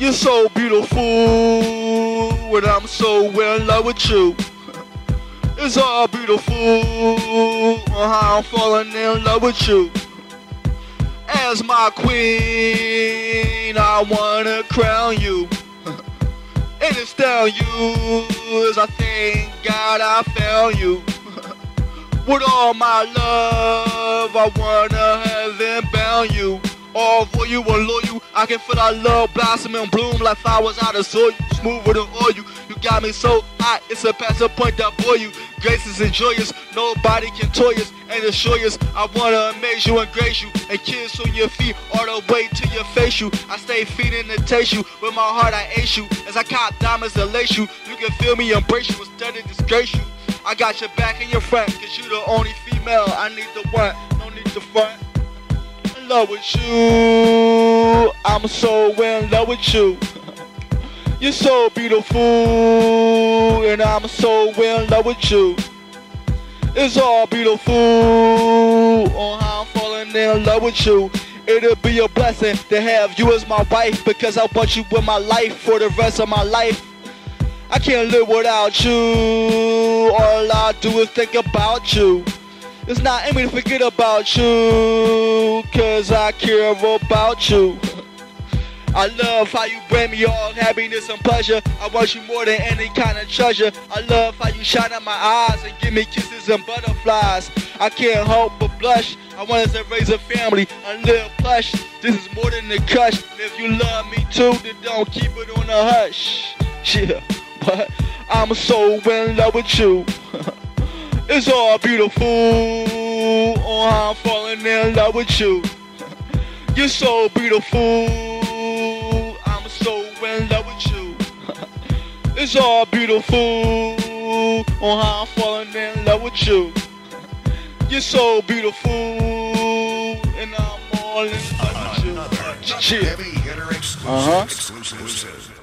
You're so beautiful, and I'm so well in love with you. It's all beautiful on how I'm falling in love with you. As my queen, I wanna crown you. And it's down you as I thank God I found you. With all my love, I wanna heaven bound you. All for you and loyal, I can feel our love blossom and bloom like flowers out of soil. Smoother than oil, you got me so hot, it's a passing point that boy you. Gracious and joyous, nobody can toy us and assure us. I wanna amaze you and grace you and kiss on your feet all the way to your face. You, I stay feeding and taste you. With my heart, I ace you as I cop diamonds to lace you. You can feel me embrace you instead of disgrace you. I got your back and your front, cause you the only female I need to one, no need to front. In love with you, I'm so in love with you. You're so beautiful, and I'm so in love with you. It's all beautiful on how I'm falling in love with you. It'll be a blessing to have you as my wife because I want you in my life for the rest of my life. I can't live without you. All I do is think about you. It's not aiming to forget about you, cause I care about you. I love how you bring me all happiness and pleasure. I want you more than any kind of treasure. I love how you shine in my eyes and give me kisses and butterflies. I can't help but blush. I want us to raise a family and live plush. This is more than a crush. And if you love me too, then don't keep it on a hush. Yeah, but I'm so in love with you. it's all beautiful. Oh, how I'm falling in love with you. You're so beautiful. I'm so in love with you. it's all beautiful. On how I'm falling in love with you. You're so beautiful. And I'm all in love with you. Another, another heavy hitter exclusive. Uh-huh. exclusive.